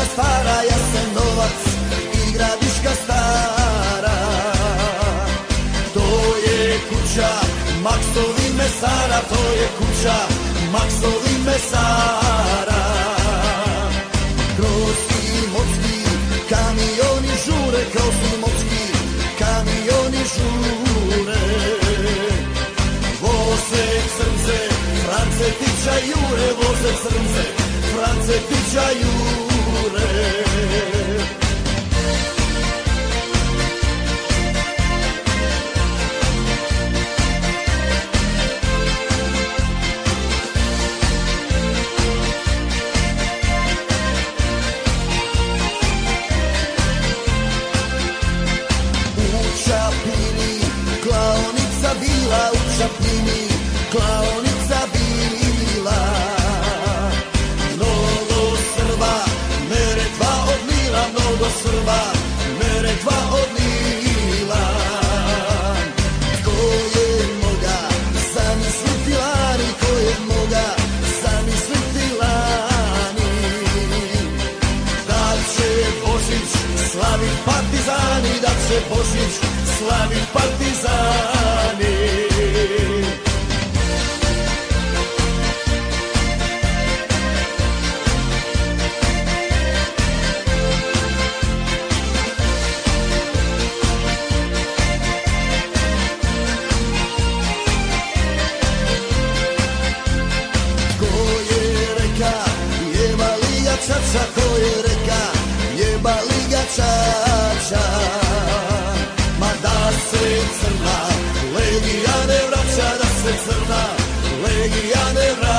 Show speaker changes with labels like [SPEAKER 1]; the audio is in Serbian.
[SPEAKER 1] stara, Jasenovac i gradiška stara. To je kuća Maksovi mesara, to je kuća Maksovi mesara. Kroz i mocki kamioni žure, kroz i mocki kamioni žure. Voze crnce, France tiča jure, voze crnce, France tiča jure. Bila, u Čapini klaonica bila. Mnogo Srba, Caca to je reka, jebali ga Caca? Ma da se crna, legija ne vraća Da se crna, legija ne vraća.